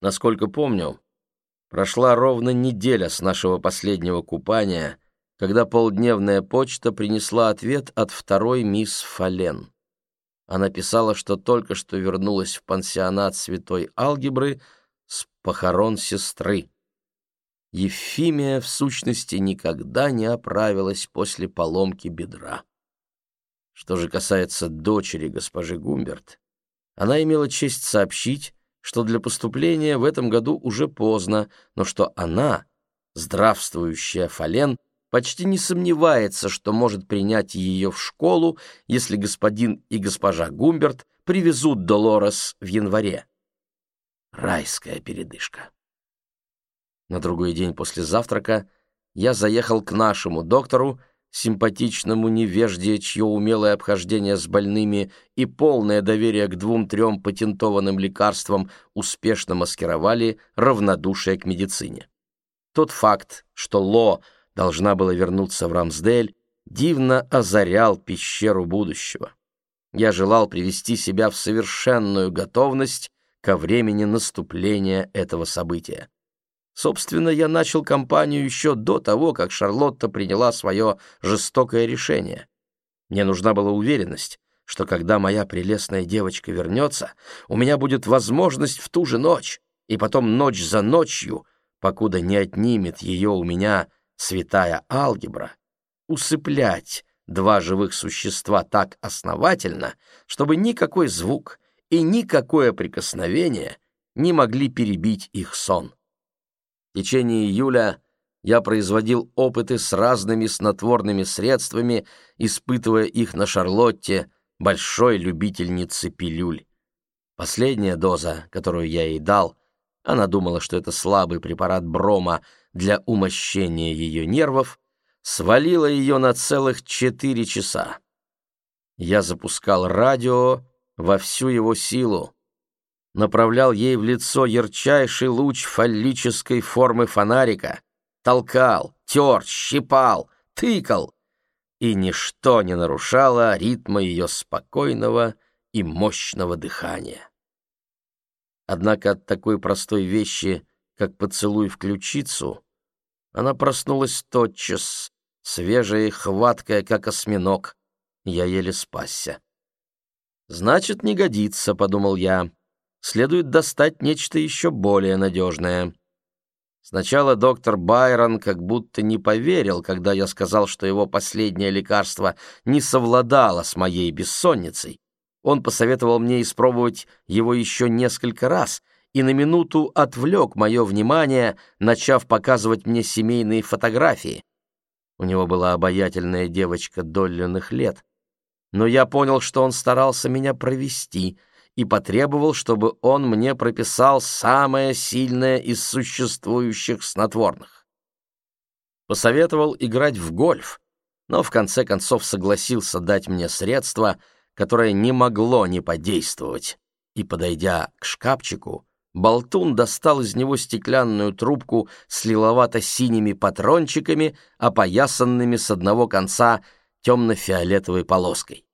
Насколько помню, прошла ровно неделя с нашего последнего купания, когда полдневная почта принесла ответ от второй мисс Фален. Она писала, что только что вернулась в пансионат святой алгебры с похорон сестры. Ефимия, в сущности, никогда не оправилась после поломки бедра. Что же касается дочери госпожи Гумберт, она имела честь сообщить, что для поступления в этом году уже поздно, но что она, здравствующая Фален, почти не сомневается, что может принять ее в школу, если господин и госпожа Гумберт привезут Долорес в январе. Райская передышка. На другой день после завтрака я заехал к нашему доктору, симпатичному невежде, чье умелое обхождение с больными и полное доверие к двум-трем патентованным лекарствам успешно маскировали равнодушие к медицине. Тот факт, что Ло должна была вернуться в Рамсдель, дивно озарял пещеру будущего. Я желал привести себя в совершенную готовность ко времени наступления этого события. Собственно, я начал кампанию еще до того, как Шарлотта приняла свое жестокое решение. Мне нужна была уверенность, что когда моя прелестная девочка вернется, у меня будет возможность в ту же ночь, и потом ночь за ночью, покуда не отнимет ее у меня святая алгебра, усыплять два живых существа так основательно, чтобы никакой звук и никакое прикосновение не могли перебить их сон. В течение июля я производил опыты с разными снотворными средствами, испытывая их на Шарлотте, большой любительнице пилюль. Последняя доза, которую я ей дал, она думала, что это слабый препарат брома для умощения ее нервов, свалила ее на целых четыре часа. Я запускал радио во всю его силу, направлял ей в лицо ярчайший луч фаллической формы фонарика, толкал, тер, щипал, тыкал, и ничто не нарушало ритма ее спокойного и мощного дыхания. Однако от такой простой вещи, как поцелуй в ключицу, она проснулась тотчас, свежая и хваткая, как осьминог. Я еле спасся. «Значит, не годится», — подумал я следует достать нечто еще более надежное. Сначала доктор Байрон как будто не поверил, когда я сказал, что его последнее лекарство не совладало с моей бессонницей. Он посоветовал мне испробовать его еще несколько раз и на минуту отвлек мое внимание, начав показывать мне семейные фотографии. У него была обаятельная девочка долленных лет. Но я понял, что он старался меня провести — и потребовал, чтобы он мне прописал самое сильное из существующих снотворных. Посоветовал играть в гольф, но в конце концов согласился дать мне средство, которое не могло не подействовать, и, подойдя к шкафчику, Болтун достал из него стеклянную трубку с лиловато-синими патрончиками, опоясанными с одного конца темно-фиолетовой полоской.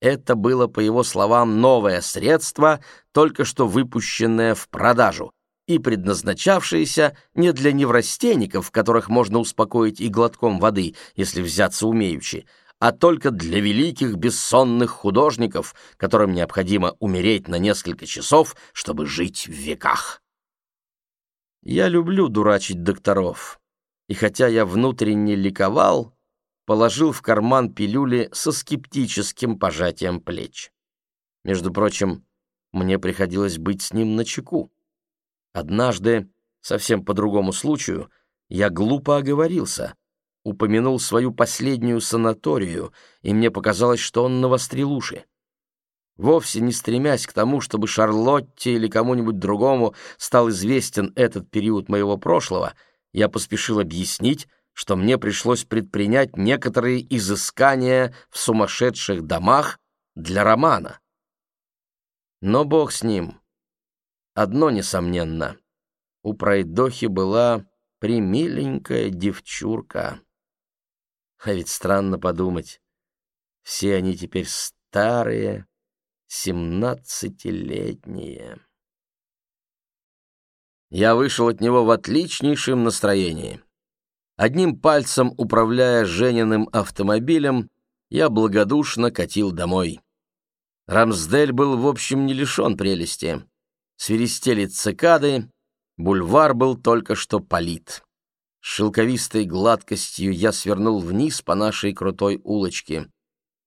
Это было, по его словам, новое средство, только что выпущенное в продажу и предназначавшееся не для неврастенников, которых можно успокоить и глотком воды, если взяться умеючи, а только для великих бессонных художников, которым необходимо умереть на несколько часов, чтобы жить в веках. Я люблю дурачить докторов, и хотя я внутренне ликовал, положил в карман пилюли со скептическим пожатием плеч. Между прочим, мне приходилось быть с ним на чеку. Однажды, совсем по другому случаю, я глупо оговорился, упомянул свою последнюю санаторию, и мне показалось, что он навострил уши. Вовсе не стремясь к тому, чтобы Шарлотте или кому-нибудь другому стал известен этот период моего прошлого, я поспешил объяснить, что мне пришлось предпринять некоторые изыскания в сумасшедших домах для романа. Но бог с ним. Одно несомненно. У пройдохи была примиленькая девчурка. А ведь странно подумать. Все они теперь старые, семнадцатилетние. Я вышел от него в отличнейшем настроении. Одним пальцем управляя Жениным автомобилем, я благодушно катил домой. Рамсдель был, в общем, не лишен прелести. Свиристели цикады, бульвар был только что полит. С шелковистой гладкостью я свернул вниз по нашей крутой улочке.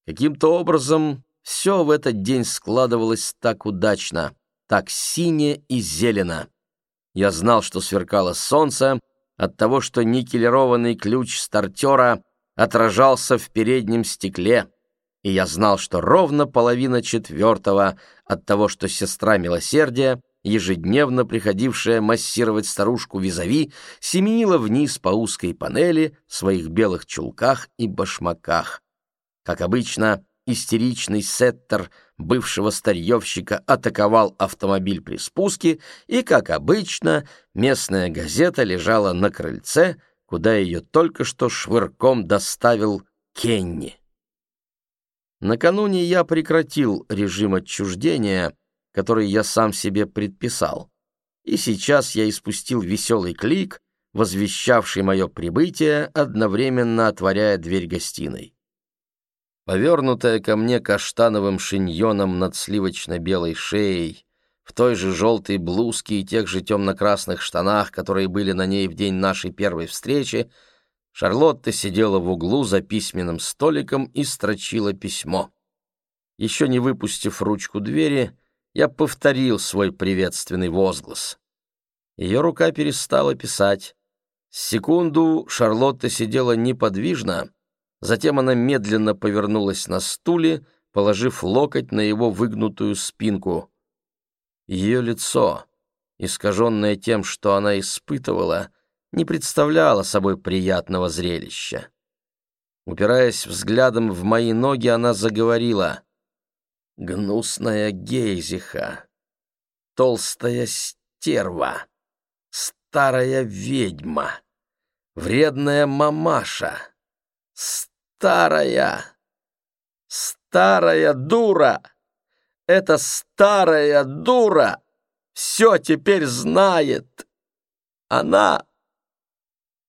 Каким-то образом все в этот день складывалось так удачно, так сине и зелено. Я знал, что сверкало солнце от того, что никелированный ключ стартера отражался в переднем стекле, и я знал, что ровно половина четвертого от того, что сестра милосердия, ежедневно приходившая массировать старушку визави, семенила вниз по узкой панели в своих белых чулках и башмаках. Как обычно, истеричный сеттер бывшего старьевщика атаковал автомобиль при спуске, и, как обычно, местная газета лежала на крыльце, куда ее только что швырком доставил Кенни. Накануне я прекратил режим отчуждения, который я сам себе предписал, и сейчас я испустил веселый клик, возвещавший мое прибытие, одновременно отворяя дверь гостиной. Повернутая ко мне каштановым шиньоном над сливочно-белой шеей, в той же желтой блузке и тех же темно-красных штанах, которые были на ней в день нашей первой встречи, Шарлотта сидела в углу за письменным столиком и строчила письмо. Еще не выпустив ручку двери, я повторил свой приветственный возглас. Ее рука перестала писать. Секунду Шарлотта сидела неподвижно, затем она медленно повернулась на стуле, положив локоть на его выгнутую спинку. Ее лицо, искаженное тем, что она испытывала, — не представляла собой приятного зрелища. Упираясь взглядом в мои ноги, она заговорила. «Гнусная гейзиха, толстая стерва, старая ведьма, вредная мамаша, старая, старая дура, эта старая дура все теперь знает. Она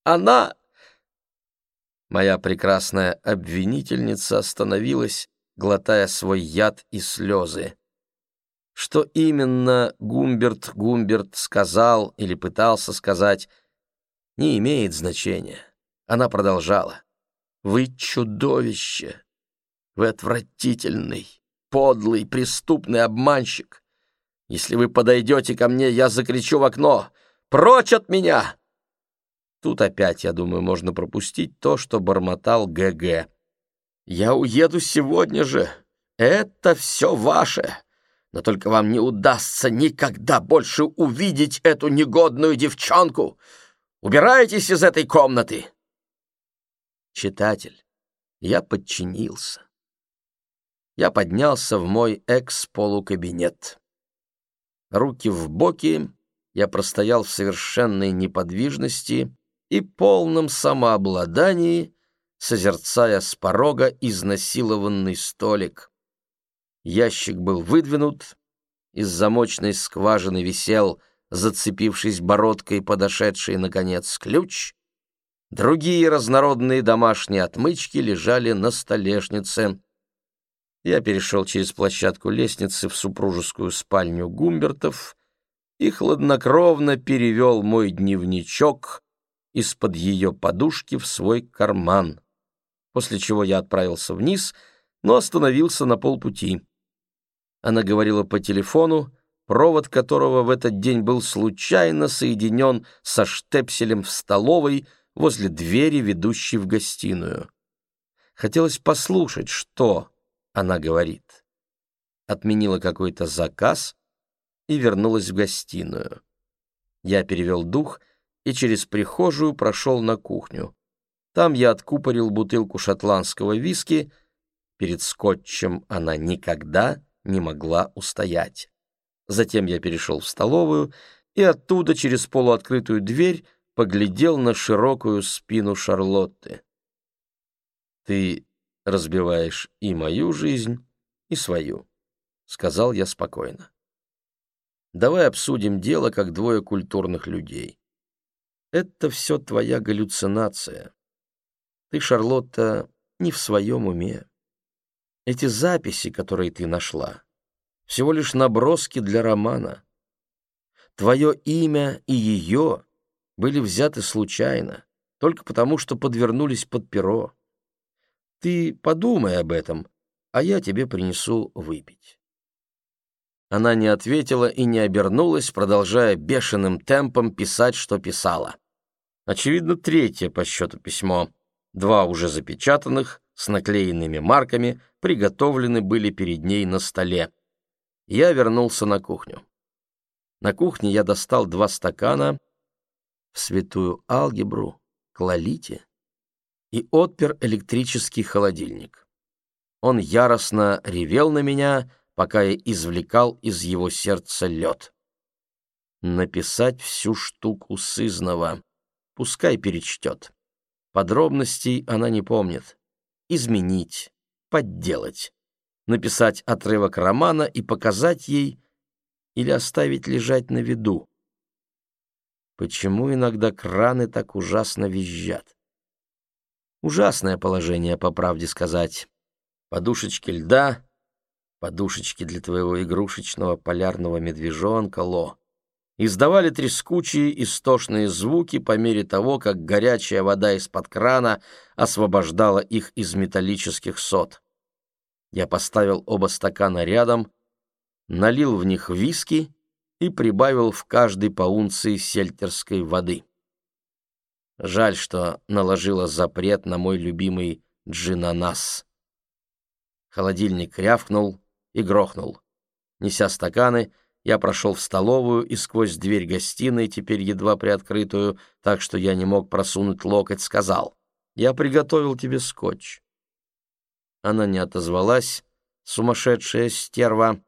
она...» Моя прекрасная обвинительница остановилась, глотая свой яд и слезы. Что именно Гумберт Гумберт сказал или пытался сказать, не имеет значения. Она продолжала. «Вы чудовище! Вы отвратительный, подлый, преступный обманщик! Если вы подойдете ко мне, я закричу в окно «Прочь от меня!» Тут опять, я думаю, можно пропустить то, что бормотал ГГ. «Я уеду сегодня же. Это все ваше. Но только вам не удастся никогда больше увидеть эту негодную девчонку. Убирайтесь из этой комнаты!» Читатель, я подчинился. Я поднялся в мой экс-полукабинет. Руки в боки, я простоял в совершенной неподвижности, и полном самообладании, созерцая с порога изнасилованный столик. Ящик был выдвинут, из замочной скважины висел, зацепившись бородкой подошедший, наконец, ключ. Другие разнородные домашние отмычки лежали на столешнице. Я перешел через площадку лестницы в супружескую спальню Гумбертов и хладнокровно перевел мой дневничок из-под ее подушки в свой карман, после чего я отправился вниз, но остановился на полпути. Она говорила по телефону, провод которого в этот день был случайно соединен со штепселем в столовой возле двери, ведущей в гостиную. Хотелось послушать, что она говорит. Отменила какой-то заказ и вернулась в гостиную. Я перевел дух — и через прихожую прошел на кухню. Там я откупорил бутылку шотландского виски. Перед скотчем она никогда не могла устоять. Затем я перешел в столовую и оттуда через полуоткрытую дверь поглядел на широкую спину Шарлотты. «Ты разбиваешь и мою жизнь, и свою», — сказал я спокойно. Давай обсудим дело, как двое культурных людей. Это все твоя галлюцинация. Ты, Шарлотта, не в своем уме. Эти записи, которые ты нашла, всего лишь наброски для романа. Твое имя и ее были взяты случайно, только потому, что подвернулись под перо. Ты подумай об этом, а я тебе принесу выпить. Она не ответила и не обернулась, продолжая бешеным темпом писать, что писала. Очевидно, третье по счету письмо. Два уже запечатанных, с наклеенными марками, приготовлены были перед ней на столе. Я вернулся на кухню. На кухне я достал два стакана в святую алгебру, клолите и отпер электрический холодильник. Он яростно ревел на меня, пока я извлекал из его сердца лед. Написать всю штуку сызнова. Пускай перечтет. Подробностей она не помнит. Изменить, подделать. Написать отрывок романа и показать ей или оставить лежать на виду. Почему иногда краны так ужасно визжат? Ужасное положение, по правде сказать. Подушечки льда, подушечки для твоего игрушечного полярного медвежонка Ло, издавали трескучие истошные звуки по мере того, как горячая вода из-под крана освобождала их из металлических сот. Я поставил оба стакана рядом, налил в них виски и прибавил в каждый по унции сельтерской воды. Жаль, что наложила запрет на мой любимый джинанас. Холодильник рявкнул и грохнул. Неся стаканы, я прошел в столовую и сквозь дверь гостиной, теперь едва приоткрытую, так что я не мог просунуть локоть, сказал, «Я приготовил тебе скотч». Она не отозвалась, сумасшедшая стерва,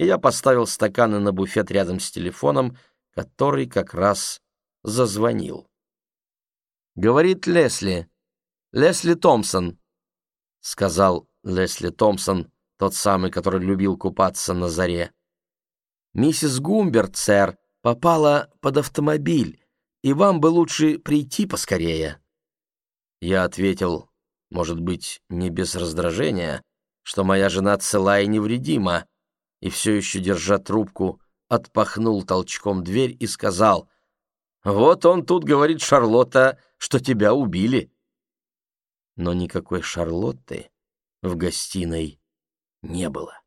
и я поставил стаканы на буфет рядом с телефоном, который как раз зазвонил. Говорит Лесли. Лесли Томпсон, — сказал Лесли Томпсон, тот самый, который любил купаться на заре. «Миссис Гумберт, сэр, попала под автомобиль, и вам бы лучше прийти поскорее». Я ответил, может быть, не без раздражения, что моя жена цела и невредима, и все еще, держа трубку, отпахнул толчком дверь и сказал, «Вот он тут говорит, Шарлотта, что тебя убили». Но никакой Шарлотты в гостиной не было.